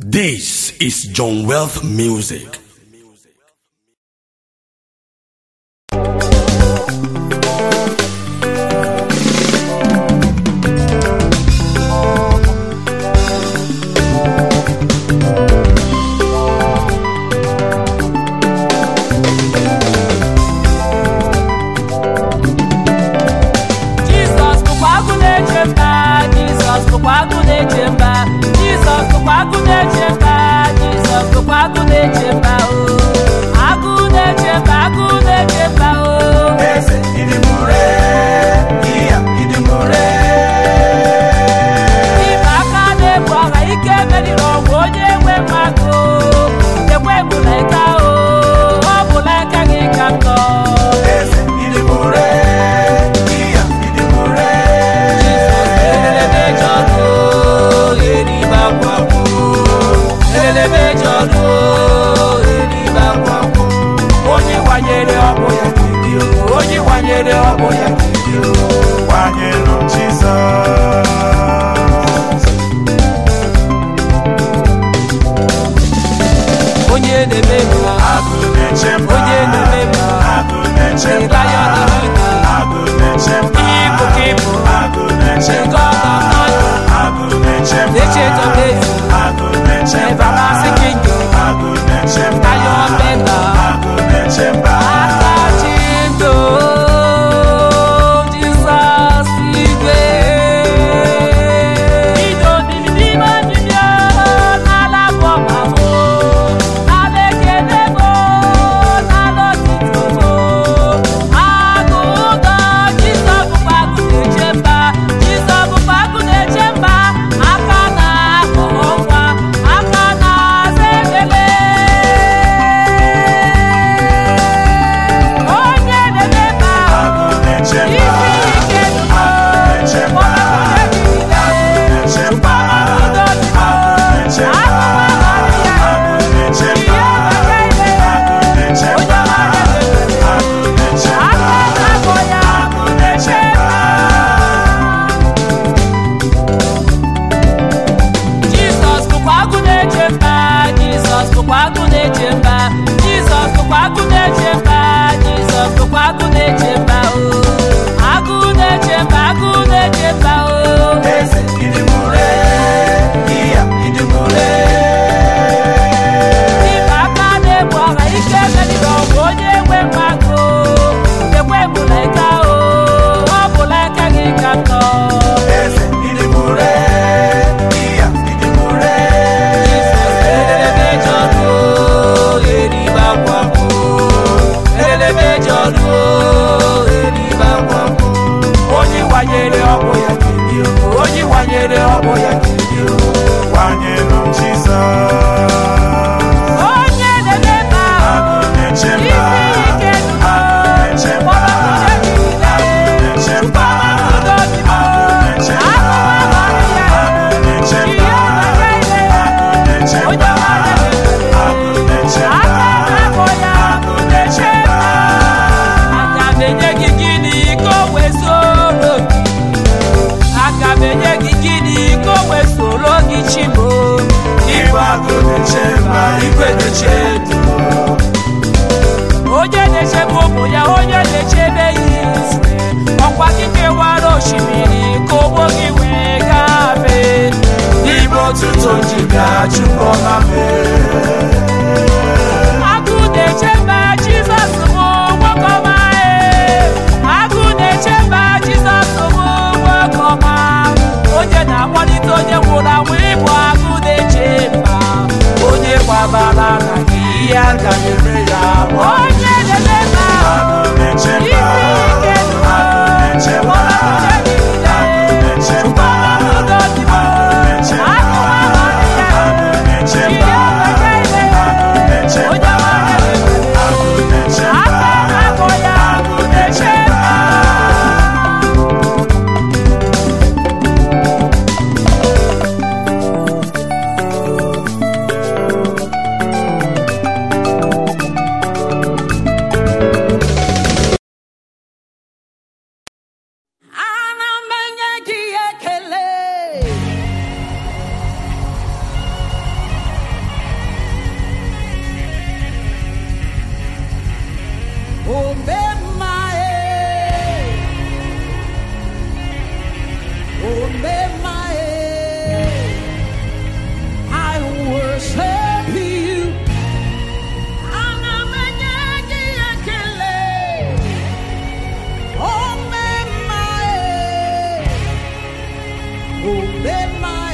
This is John Wealth Music. open my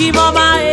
Chimama.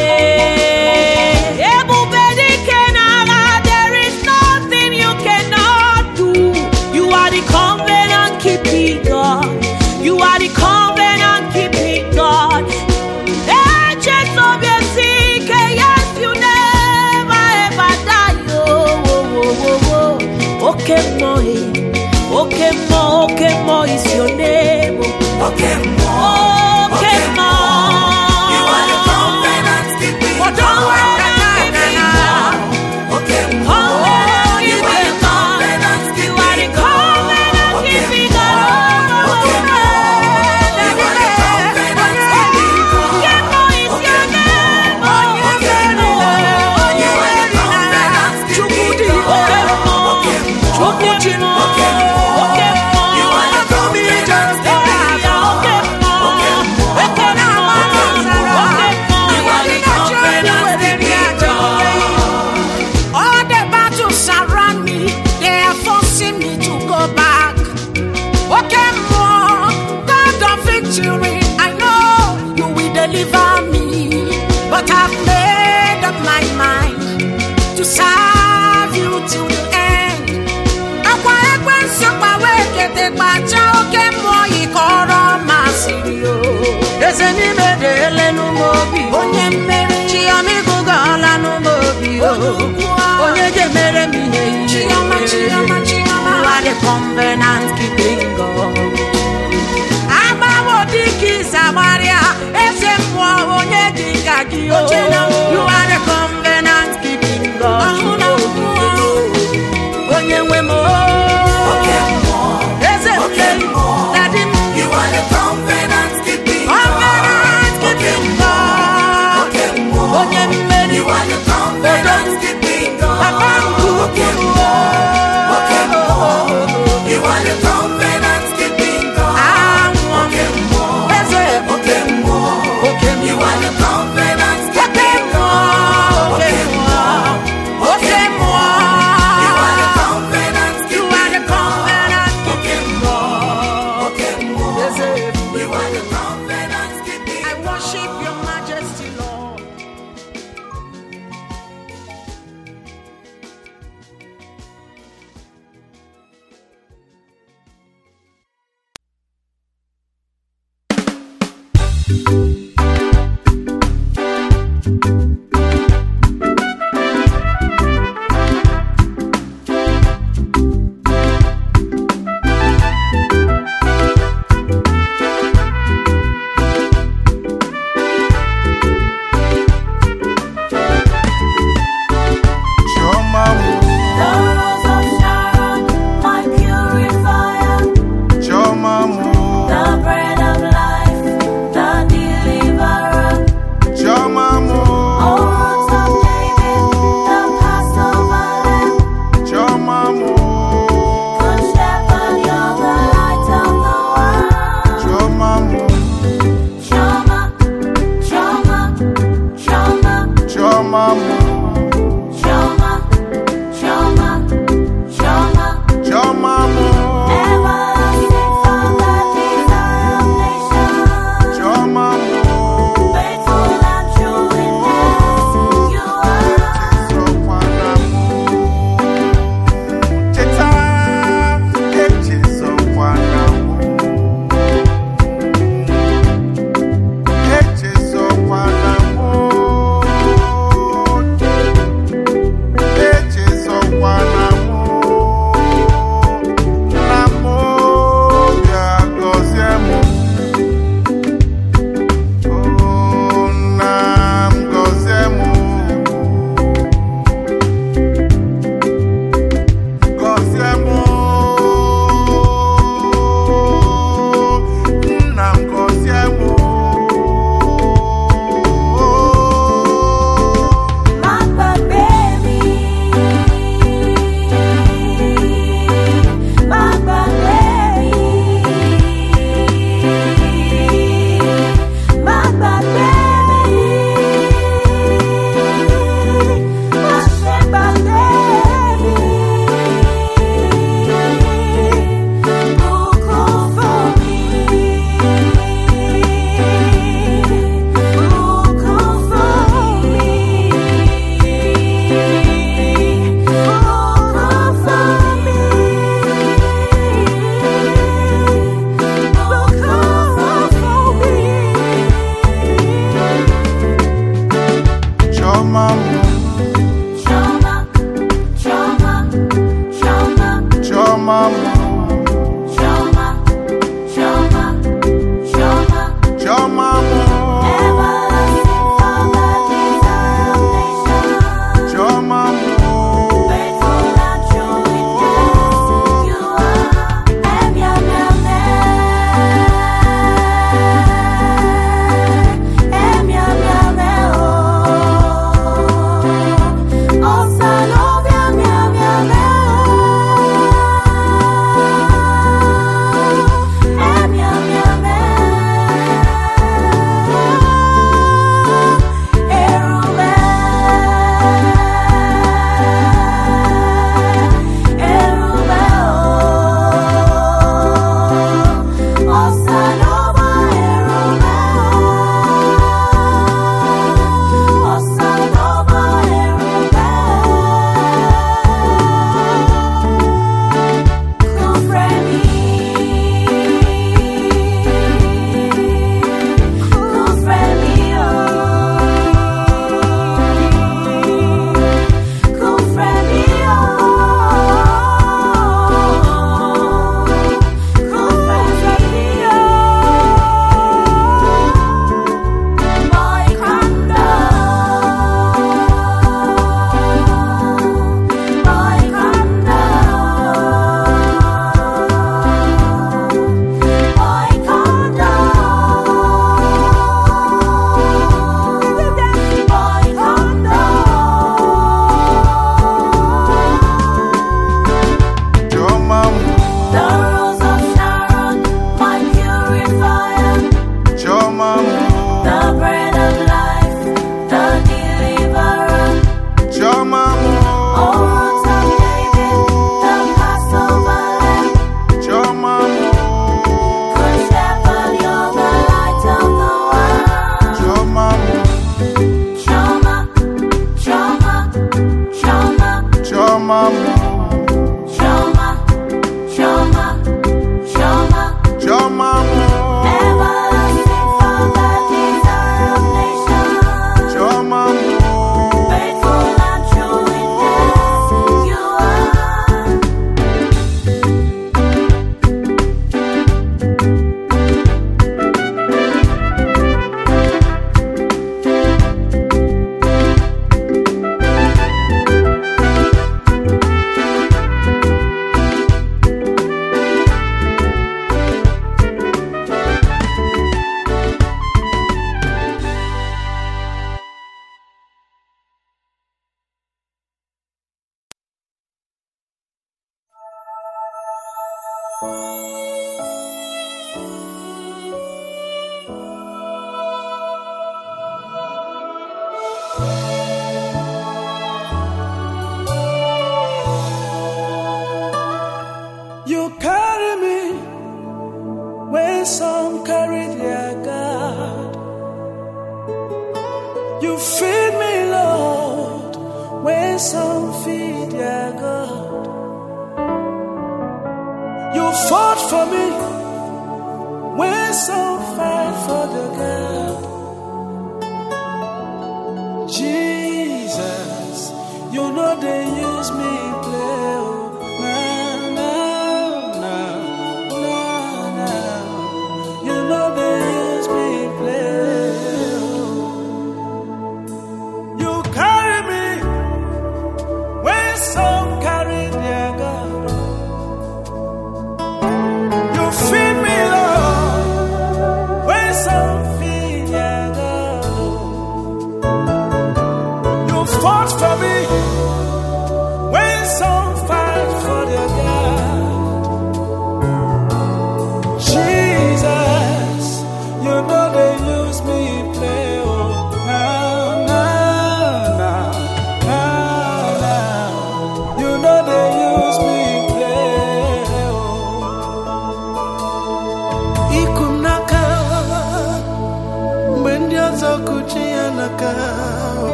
ele n'umobi onye mmeri chiọma ịgụga n'umobi onye chi emere chi ihe ihe ụwa dị convenant keeping God? Agbawo dịka ịsa gbarịa eze onye dị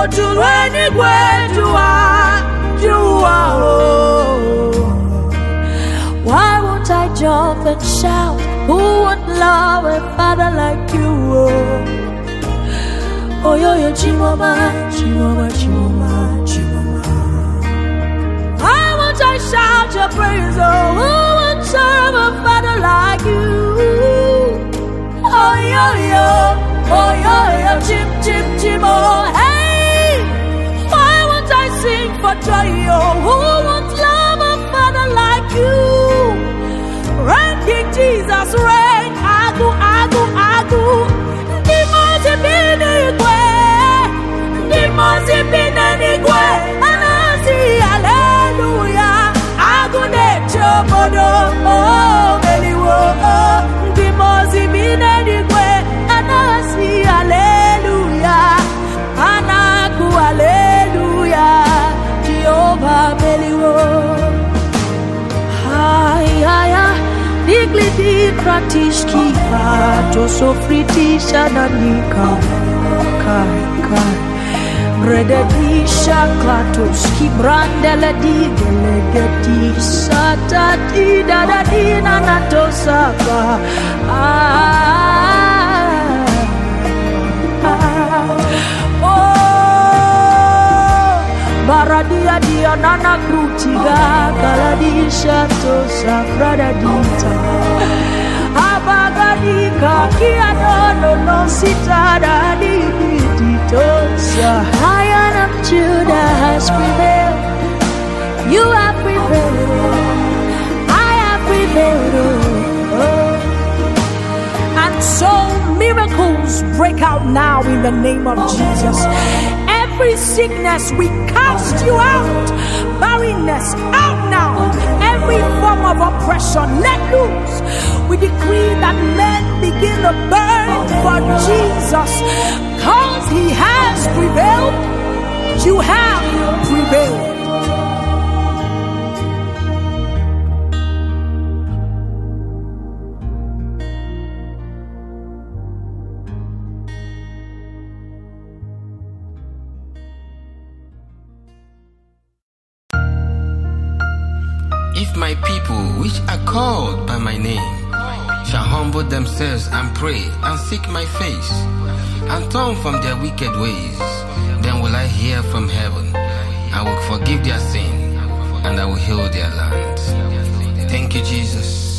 Ojúlọ ẹnìgbẹ́ jùwà jùwà o. Why won't I jump and shout? Who would love a father like you? Oh, yo, yo, Chimoma, Chimoma, Chimoma, Chimoma. Why won't I shout your praise? Oh, who would serve a father like you? Oh, yo, yo, oh, yo, yo, chim, chim, oh, hey. Joy? Oh, who would love a father like you? Reign, King Jesus, reign. Agu, agu, agu. Ndimozi binigwe. Ndimozi binigwe. Brandele di gelegeti sata di dada di nanato sapa ah, oh, Baradia dia nana krutiga galadisha to safrada dita Abagadika kia no no sitada di ditosa Lion of Judah has prevailed You have prevailed I have prevailed oh, oh. And so miracles break out now in the name of Jesus. Every sickness, we cast you out. Barrenness, out now. Every form of oppression, let loose. We decree that men begin to burn for Jesus. Cause he has prevailed. You have prevailed. Themselves and pray and seek my face and turn from their wicked ways, then will I hear from heaven. I will forgive their sin and I will heal their land. Thank you, Jesus.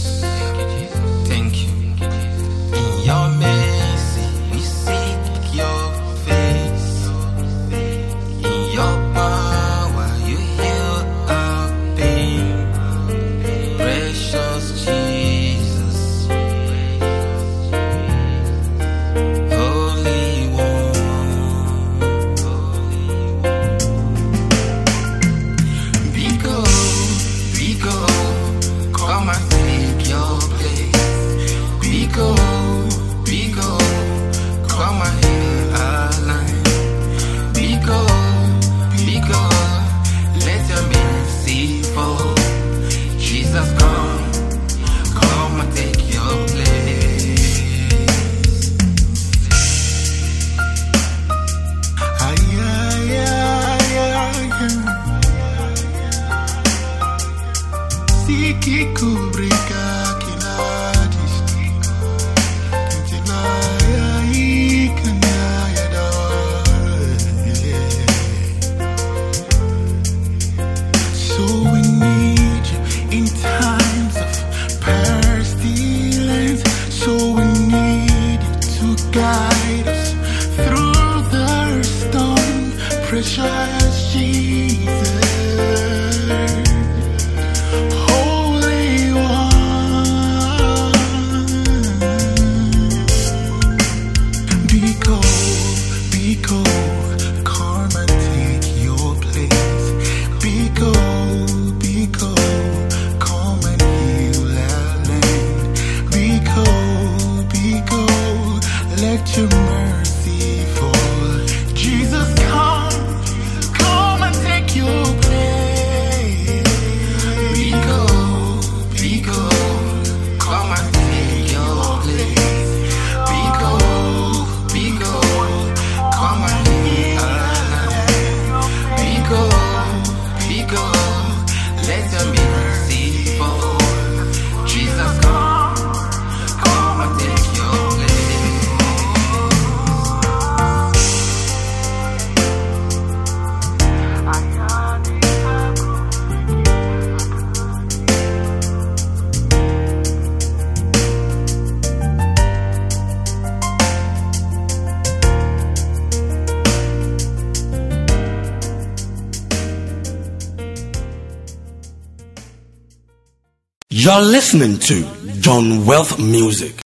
You're listening to John Wealth Music.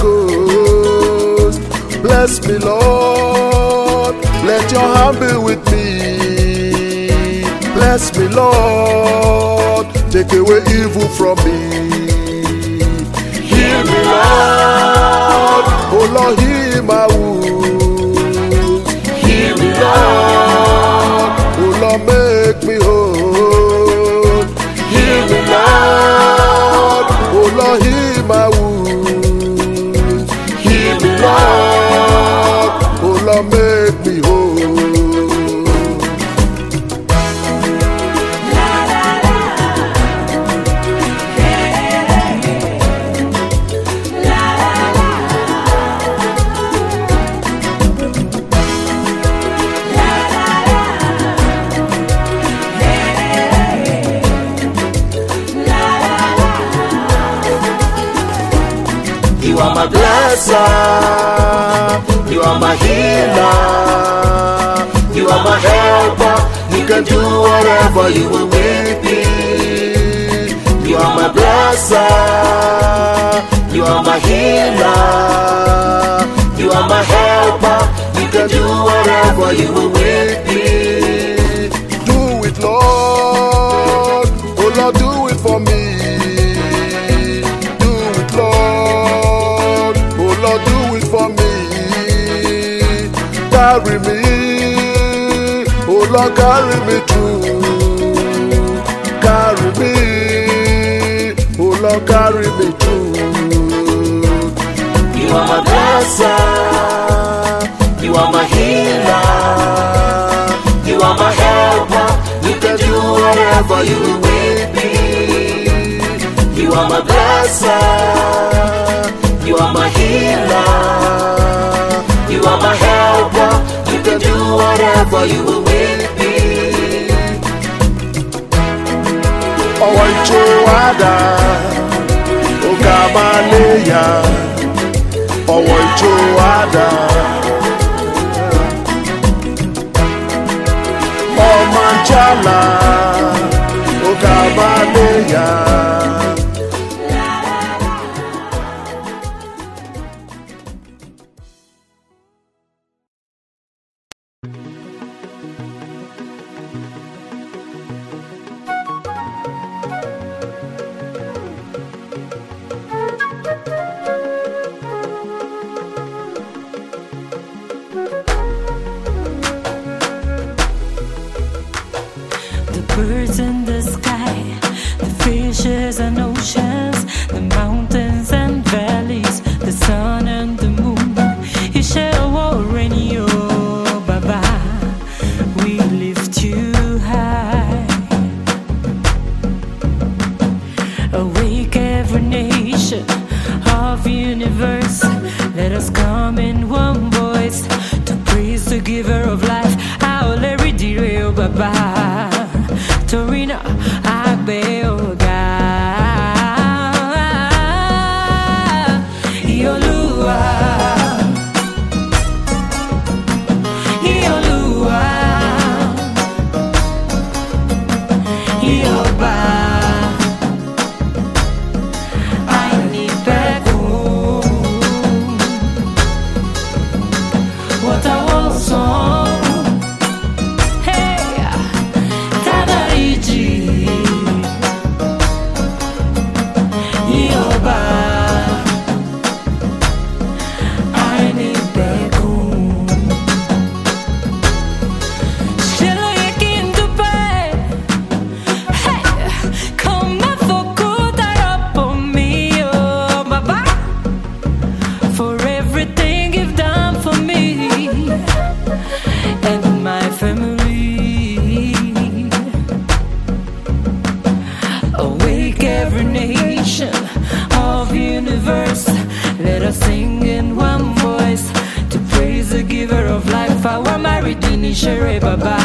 Coast. Bless me, Lord. Let your hand be with me. Bless me, Lord. Take away evil from me. Heal me, Lord. Oh, Lord, heal my can do whatever you will with me. You are my blesser. You are my healer. You are my helper. You can do whatever you will with me. Lord, carry me through. Carry me. Oh, Lord, carry me through. You are my blesser. You are my healer. You are my helper. You can do whatever you will with me. You are my blesser. You are my healer. You are my helper. You can do whatever you will. ichewada oge abalị ya ọwọ ichewada ọma nchala oge abalị verse Let us sing in one voice To praise the giver of life Our maridini Dini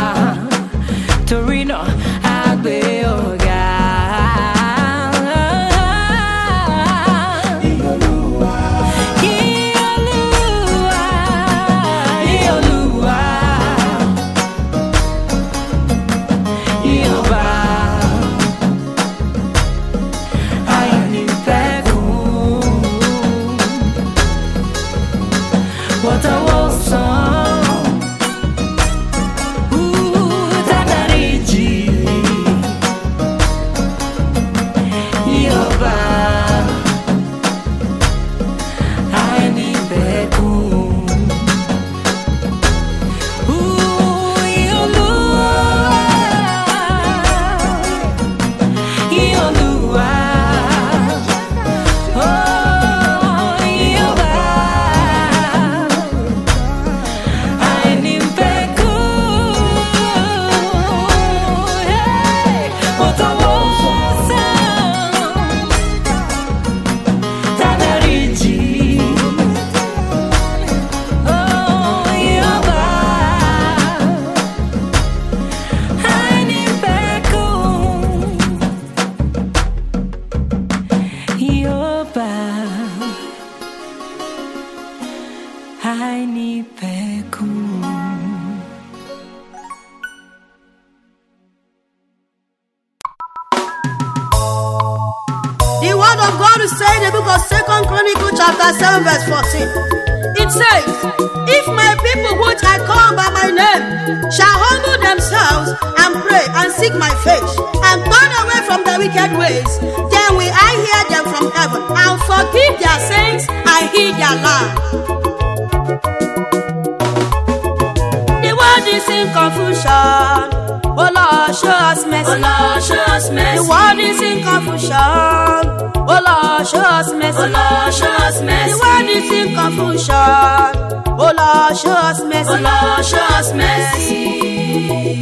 us mercy. Oh Lord, show us mercy.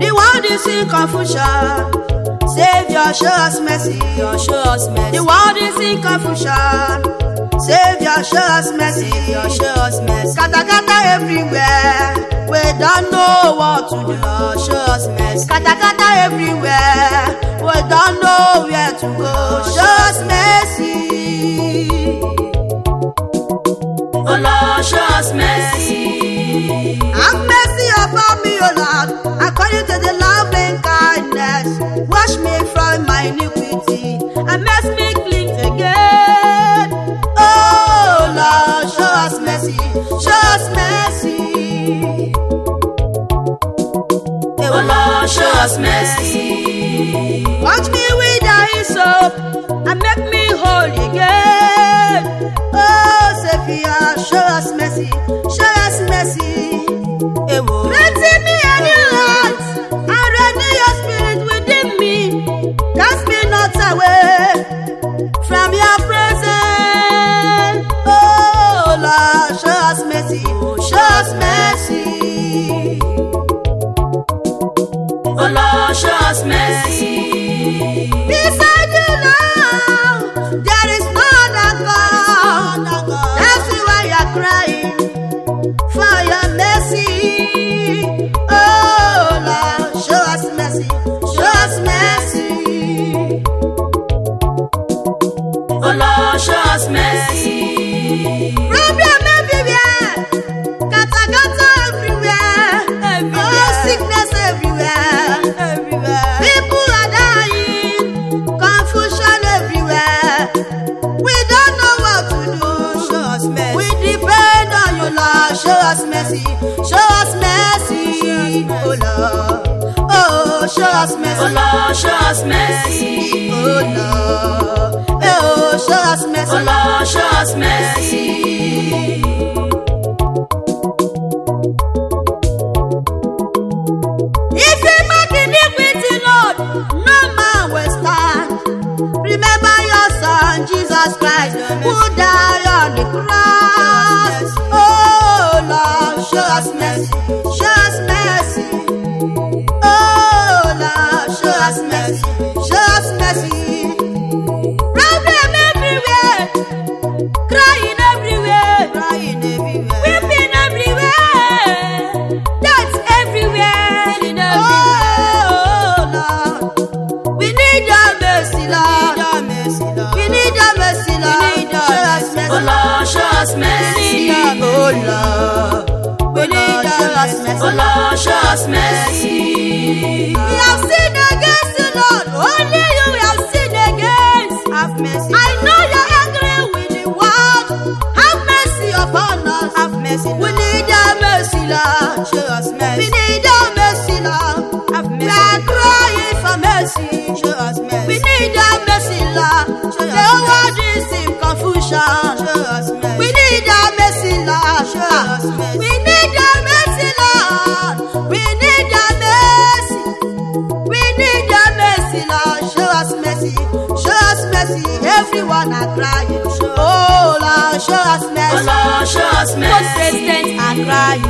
The world is in confusion. Savior, show us mercy. Savior, show us mercy. The world is in confusion. Savior, show us mercy. Savior, show us mercy. Katakata everywhere. We don't know what to do. Lord, show us mercy. Katakata everywhere. We don't know where to go. Show us mercy. Show us mercy. Have mercy upon me, O Lord, according to the loving kindness. Wash me from my iniquity and make me clean again. Oh Lord, show us mercy, show us mercy. Oh Lord, show us mercy. Wash me with thy soap and make me whole again. Savior, show us mercy, show us mercy. Create me a new heart and renew your spirit within me. Cast me not away from your presence. Oh Lord, show us mercy, show us mercy. Oh Lord, show us mercy. Show us mercy. Oh Lord, show us mercy. Oh Lord. Oh, show us mercy. Oh Lord, show us mercy. If you mark iniquity, Lord, no man will stand. Remember your son, Jesus Christ, who died on the cross. Oh, Lord, show us mercy. Show us mercy. Oh Lord, show us mercy. We have sinned against you, Lord. Only you we have sinned against. Have mercy. I know you're angry with the world. Have mercy upon us. Have mercy. We need your mercy, Lord. Show us mercy. We need your mercy, Lord. Have mercy. We are crying for mercy. Show us mercy. We need your mercy, Lord. Show the whole world is in confusion. Show us mercy. We need your mercy, Lord. Show us mercy. Mercy. Everyone are crying. Oh, Lord, show us mercy. Oh. Lord, show us mercy. presidents are crying.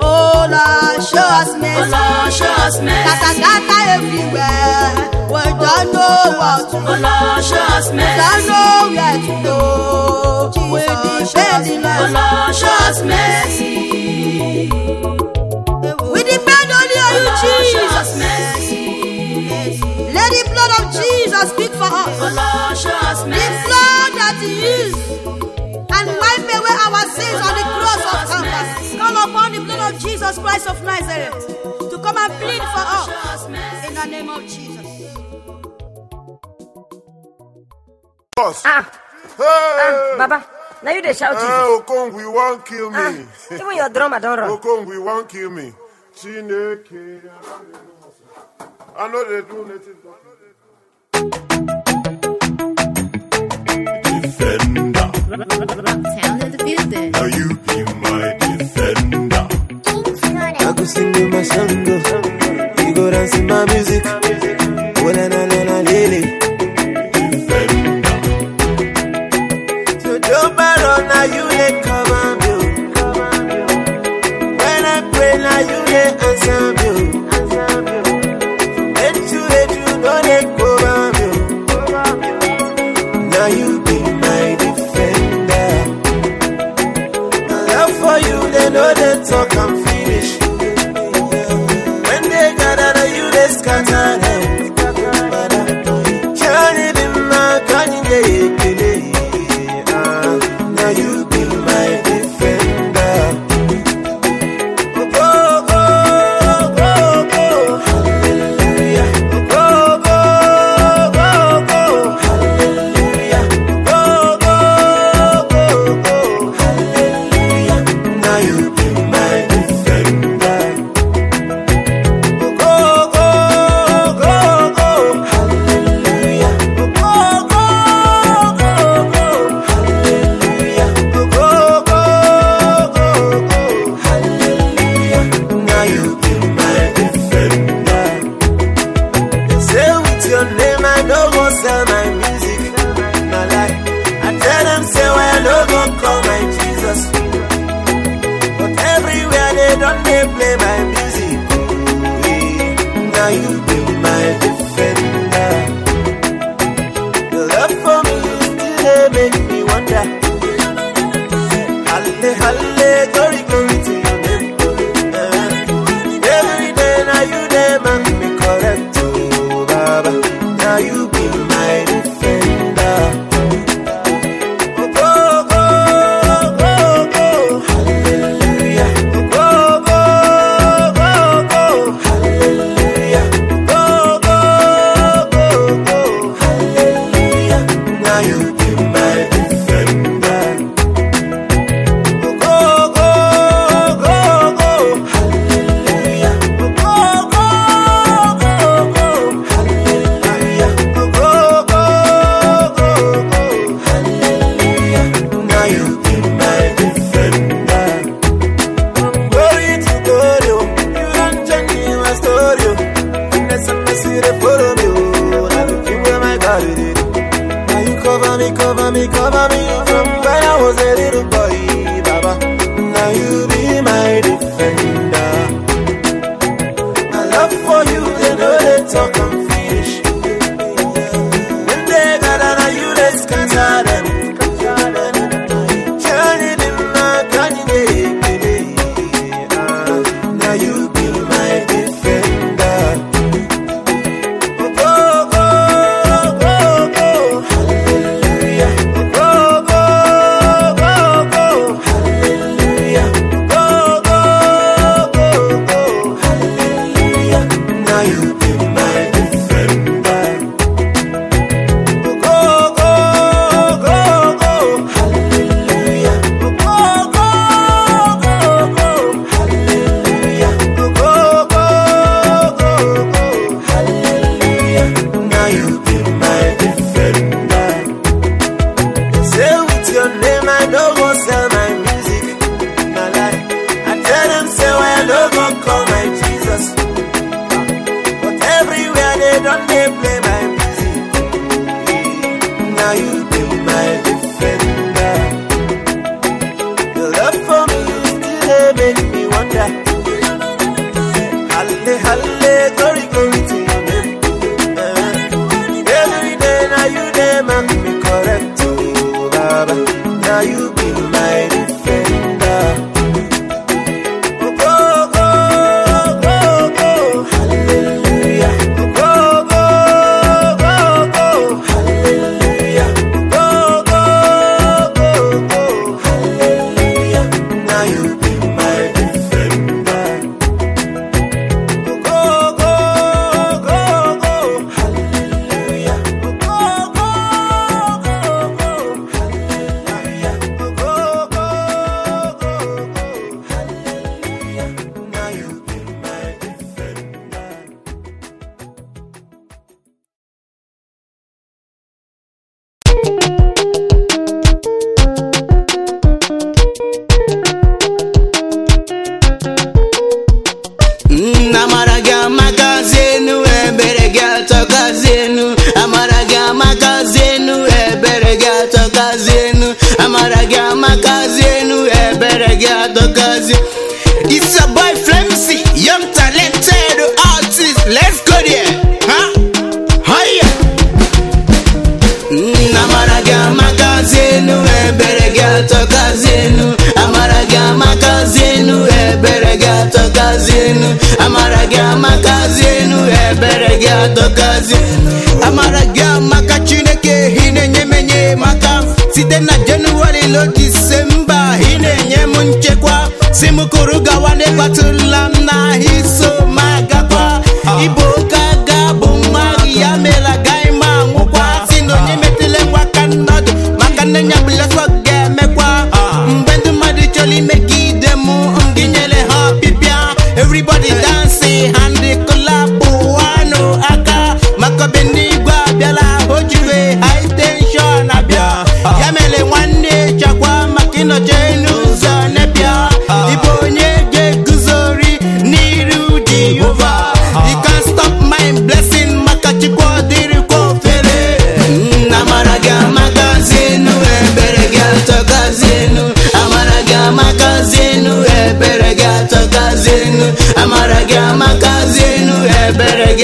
Oh, Lord, show us mercy. Oh. Lord, show us mercy. kata everywhere. We don't know what to Oh do. Lord, show us Don't know where to go. We oh, depend Oh on Lord, show us mercy. We depend only on Oh you, Lord, show us Jesus. mercy. Let the blood of Jesus speak for us. Oh, Lord, show The blood that He used and wipe away our sins on the cross of Calvary. Call upon the blood of Jesus Christ of Nazareth to come and plead for us in the name of Jesus. Boss. Ah, Hey! Baba, now you dey shout Hey, Jesus. Okongwi won't kill me. Ah, even your drummer don run. Okongwi won't kill me. Chineke. I know they do native defender. Now you be my defender. I go sing in my song. Oh. You go dance in my music. Oh, na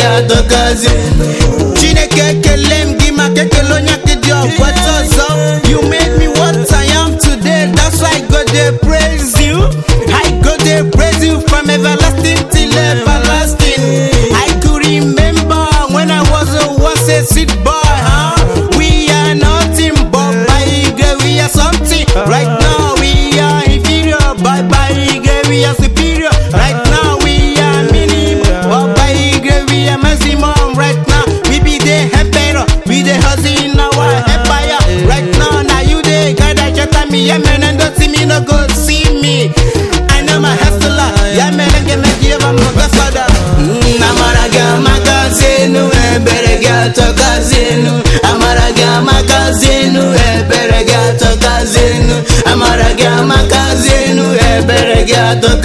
ga-agọgazi you made me what I am today that's why I go to pray rato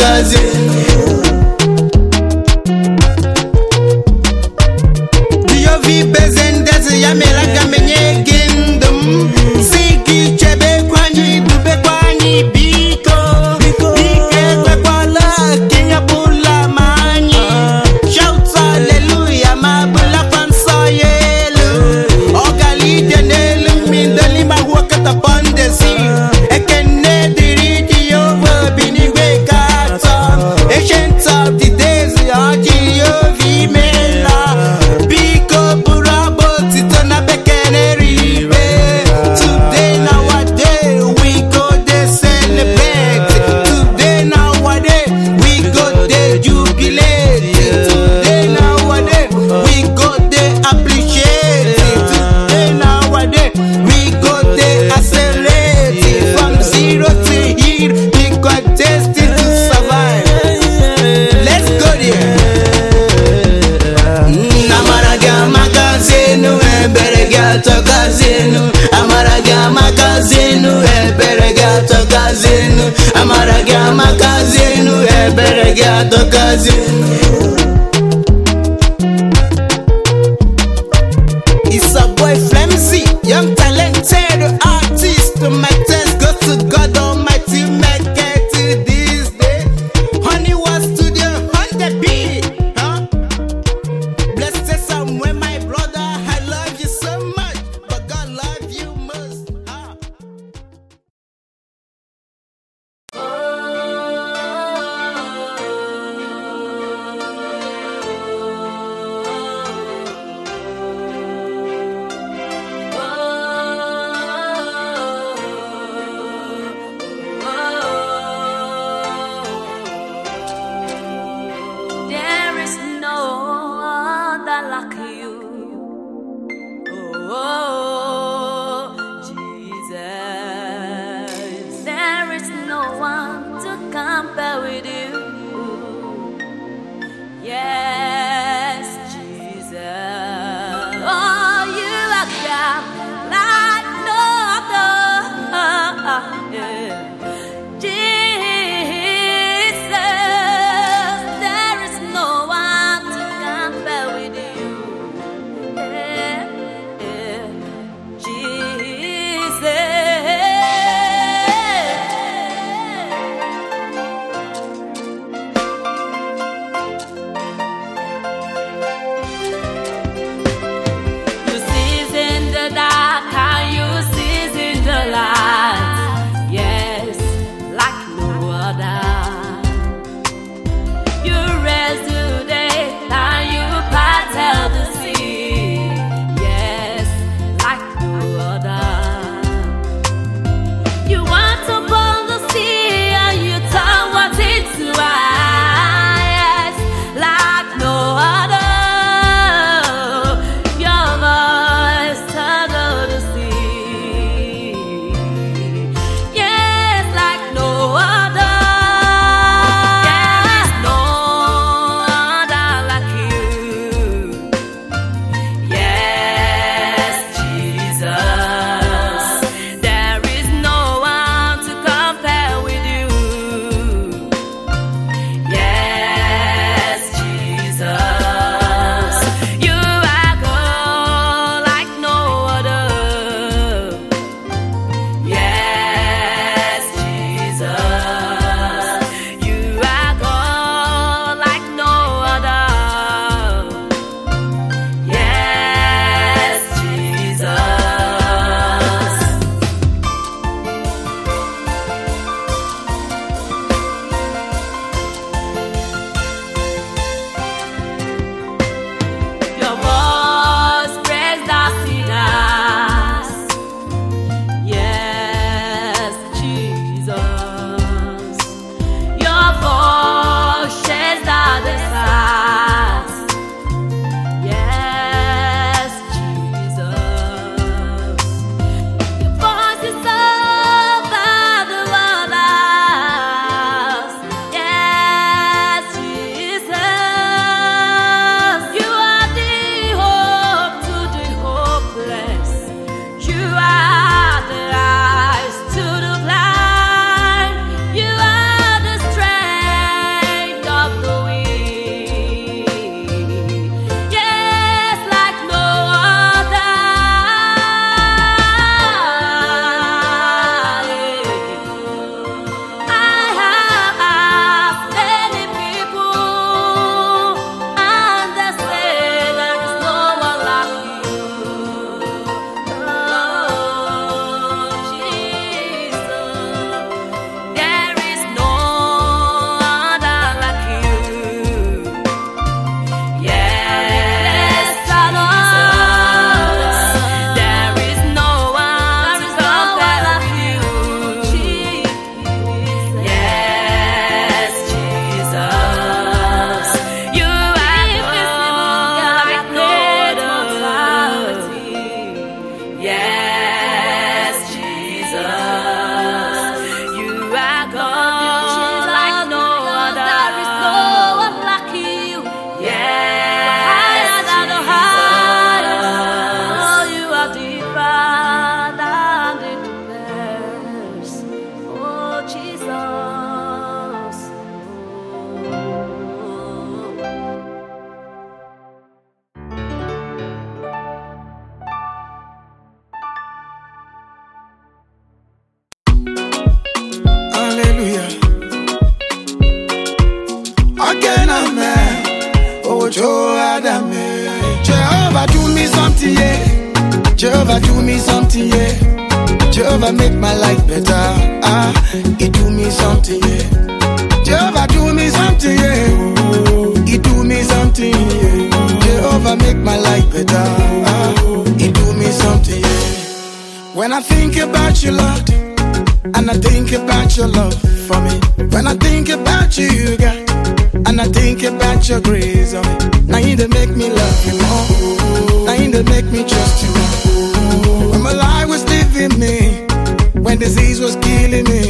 disease was killing me,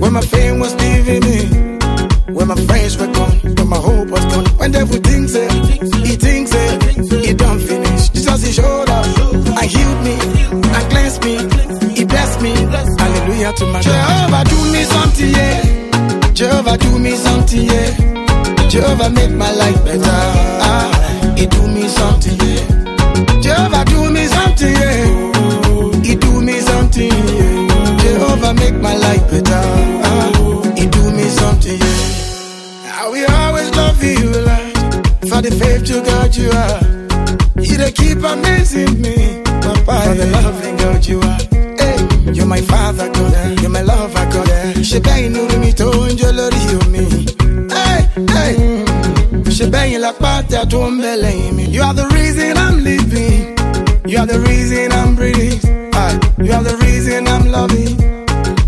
when my fame was leaving me, when my friends were gone, when my hope was gone, when everything said, he thinks it, he done finish. Jesus he showed up, and healed me, and cleansed me, he blessed me. Hallelujah to my Jehovah do me something, yeah. Jehovah do me something, yeah. Jehovah make my life better. Ah, he do me something, yeah. Ah, do me something. I will always love you, for the faith to God you are. You they keep amazing me, Papa, for the loving God you are. You're my father, God, you're my lover, God. She bang you me to enjoy me. Hey, hey. Bang like pata to me. You are the reason I'm living. You are the reason I'm breathing. Aye. You are the reason.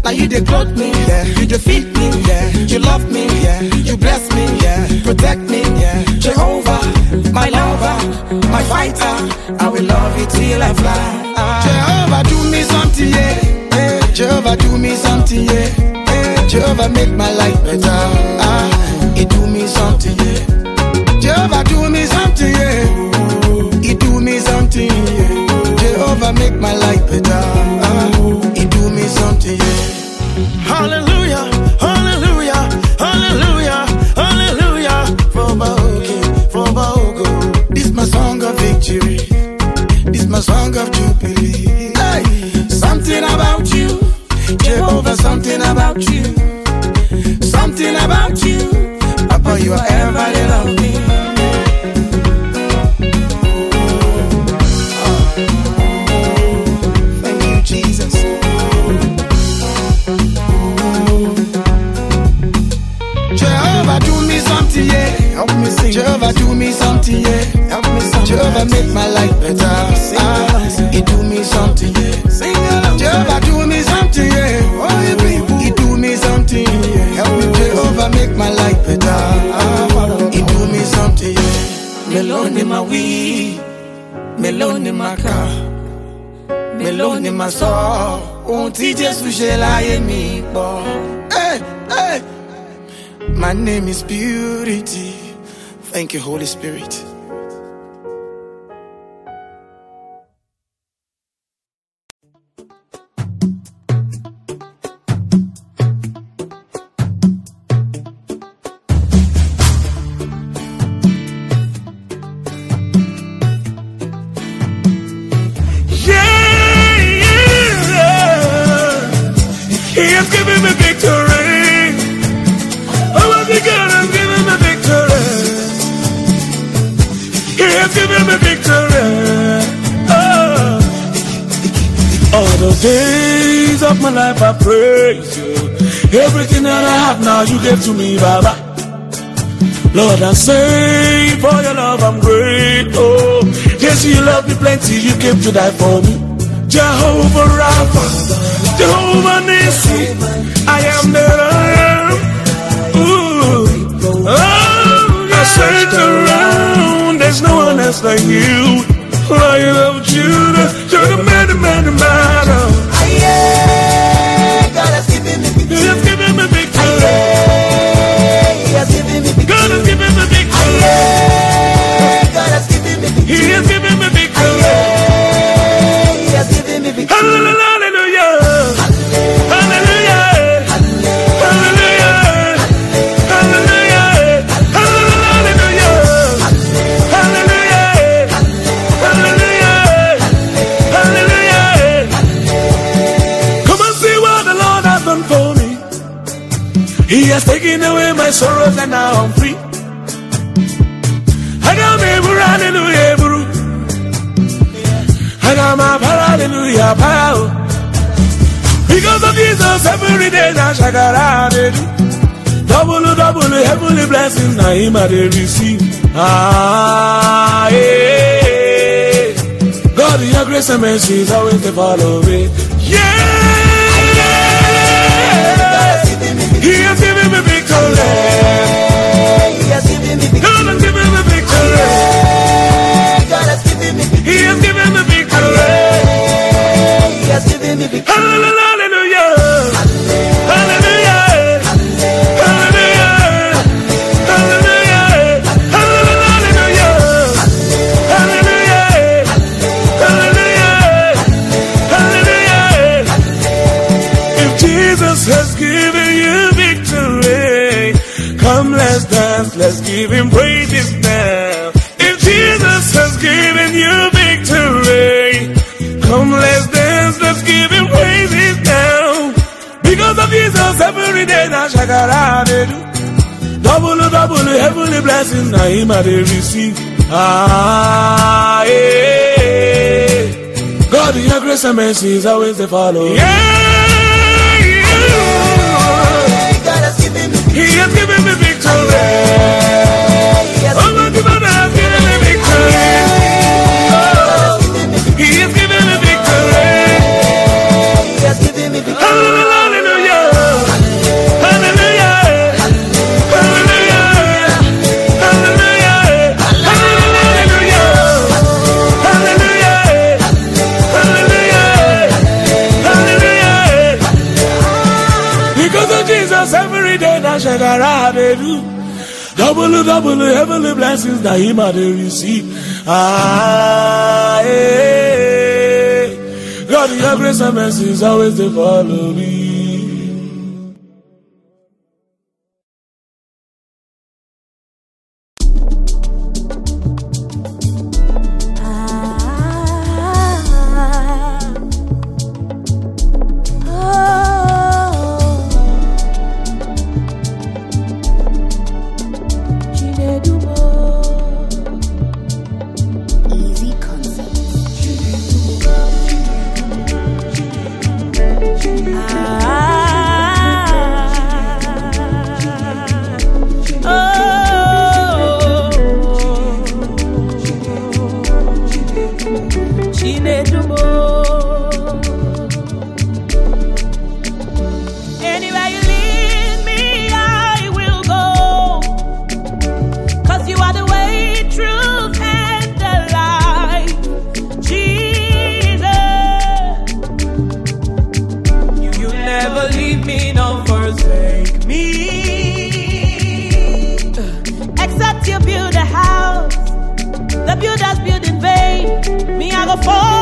Now you they clothe me, yeah. You defeat me, yeah. You love me, yeah. You bless me, yeah. Protect me, yeah. Jehovah, my lover, my fighter. I will love you till I fly. Ah. Jehovah, do me something, yeah. Jehovah, do me something, yeah. Jehovah, make my life better. Ah, he do me something, yeah. Jehovah, do me something, yeah. He do me something, yeah. Jehovah, make my life better. Ah, Jehovah make my life better. Ah, he do me something. Jehovah do me something. Yeah. He do me something. Help me, Jehovah make my life better. Ah, he do me something. Yeah. My weed, melon my car, melon my soul. Won't teach us to shall I me. Hey, hey. My name is Purity. Thank you, Holy Spirit. Everything that I have now you gave to me, Baba. Lord, I say for your love I'm grateful. Oh. Yes, you love me plenty, you came to die for me. Jehovah Rapha, Jehovah Nissi, I am that I am. Ooh, oh, I searched around, there's no one else like you. Lion of Judah, you're the man, the man, the man. God He has taken away my sorrows and now I'm free. Hallelujah, power. Because of Jesus, every day now shakara they do. Double, double, heavenly blessings, now him I they receive. Ah, yeah. God, your grace and mercy is always to follow me. Yeah. He has given me victory. Hallelujah. Hallelujah. Hallelujah. Let's give him praise now shakara they do. Double, double, heavenly blessing, now him I they receive. Ah, yeah. God, your grace and mercy is always to follow. Yeah, yeah. God has given me He has given me victory. Now shakara they do. Double, double, heavenly blessings that I they receive. Ah. God, your grace and mercy is always to follow me. fall.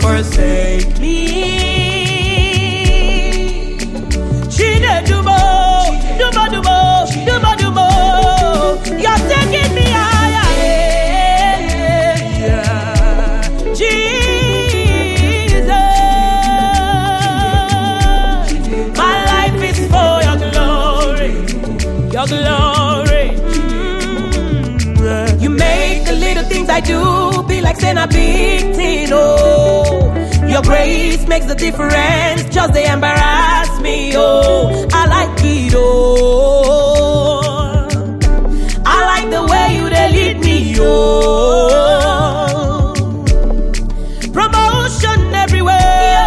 Forsake me. Chinedumo, dumo dumo, dumo dumo. You're taking me higher. yeah. Jesus, my life is for your glory, your glory. Mm. You make the little things I do be like saying a big thing. Your grace makes the difference. Just they embarrass me. Oh, I like it. Oh, I like the way you they lead me. Oh, promotion everywhere,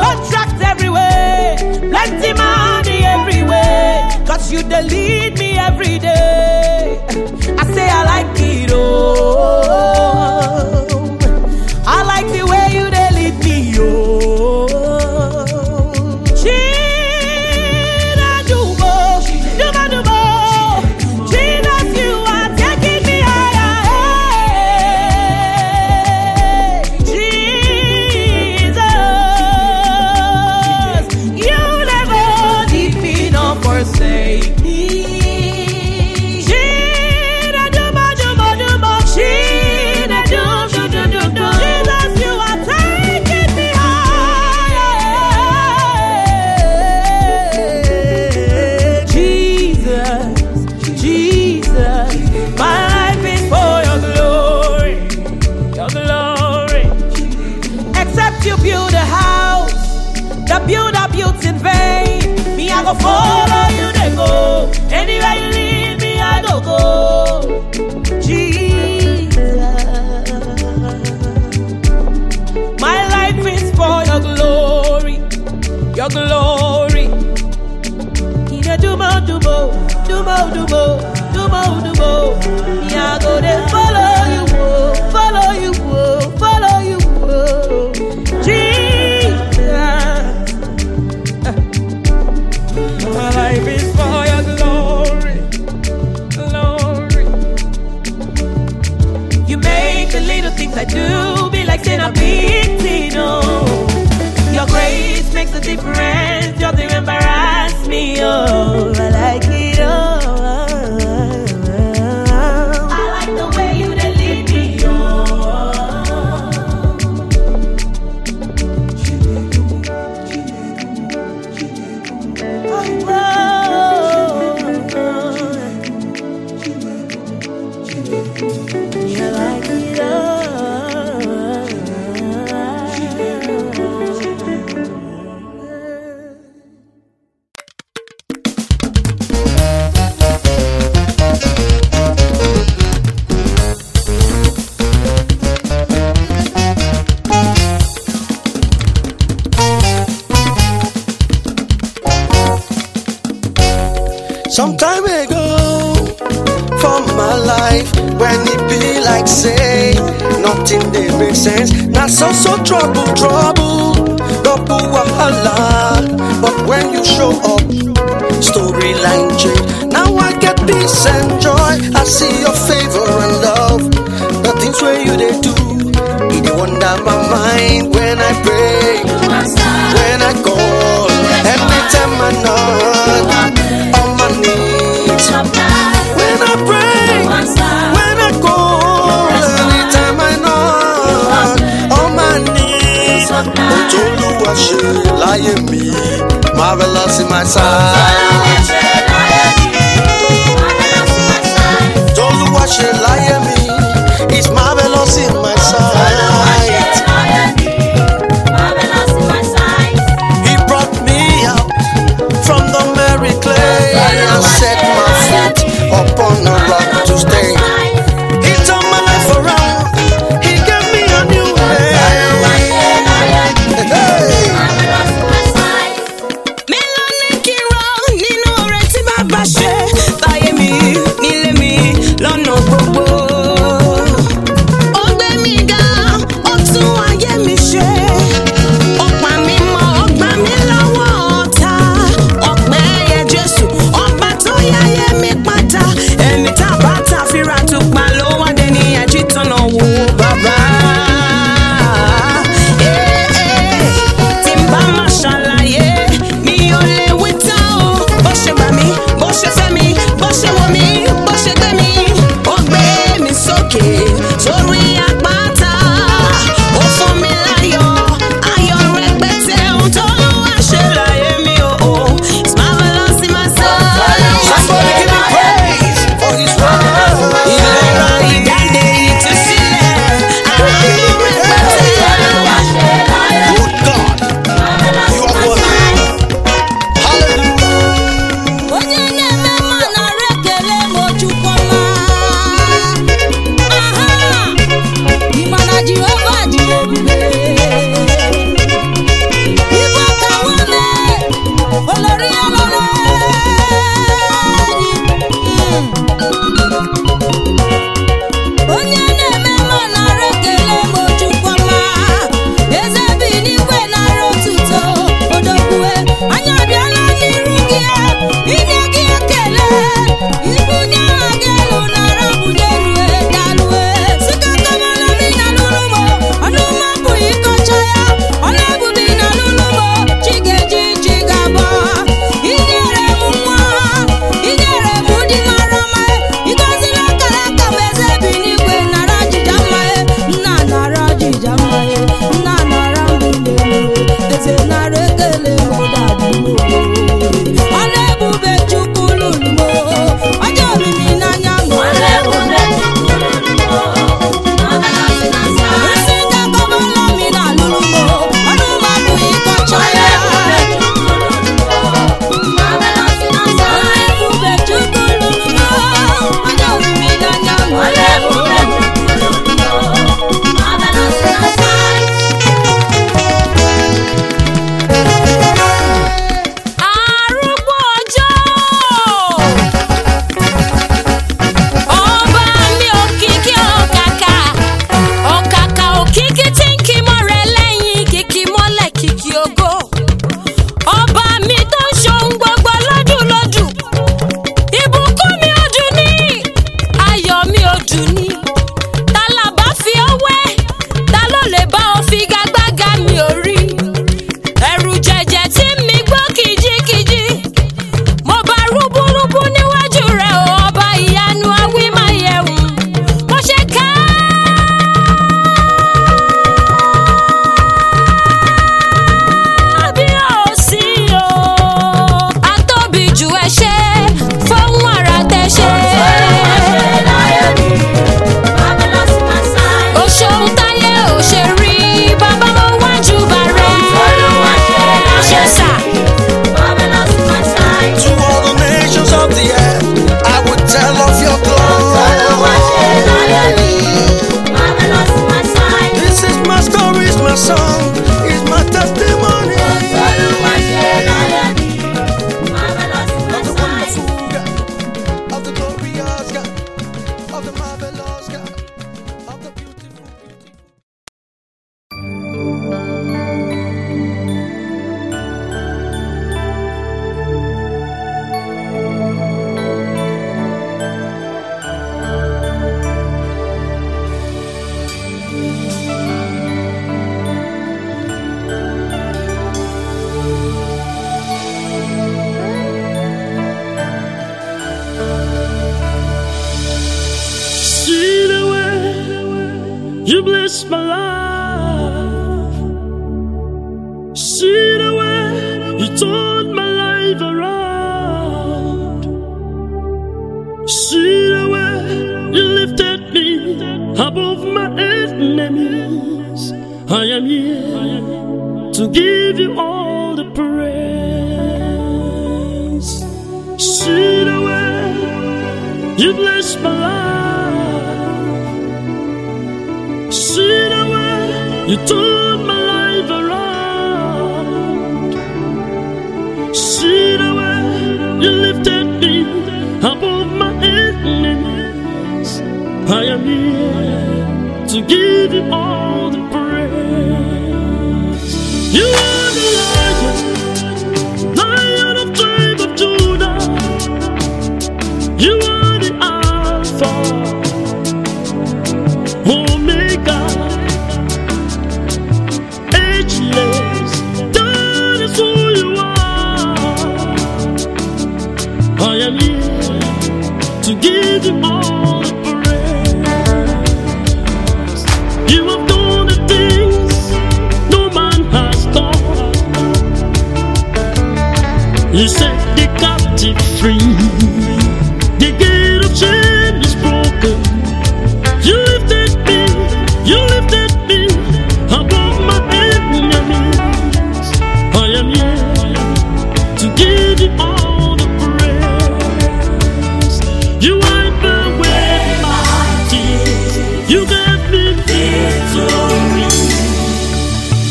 contract everywhere, plenty money everywhere. Cause you they lead me every day.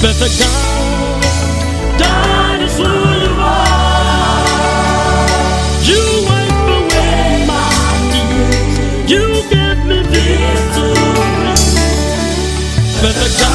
that the God died is who you are. You wipe away my tears. You give me victory. That the God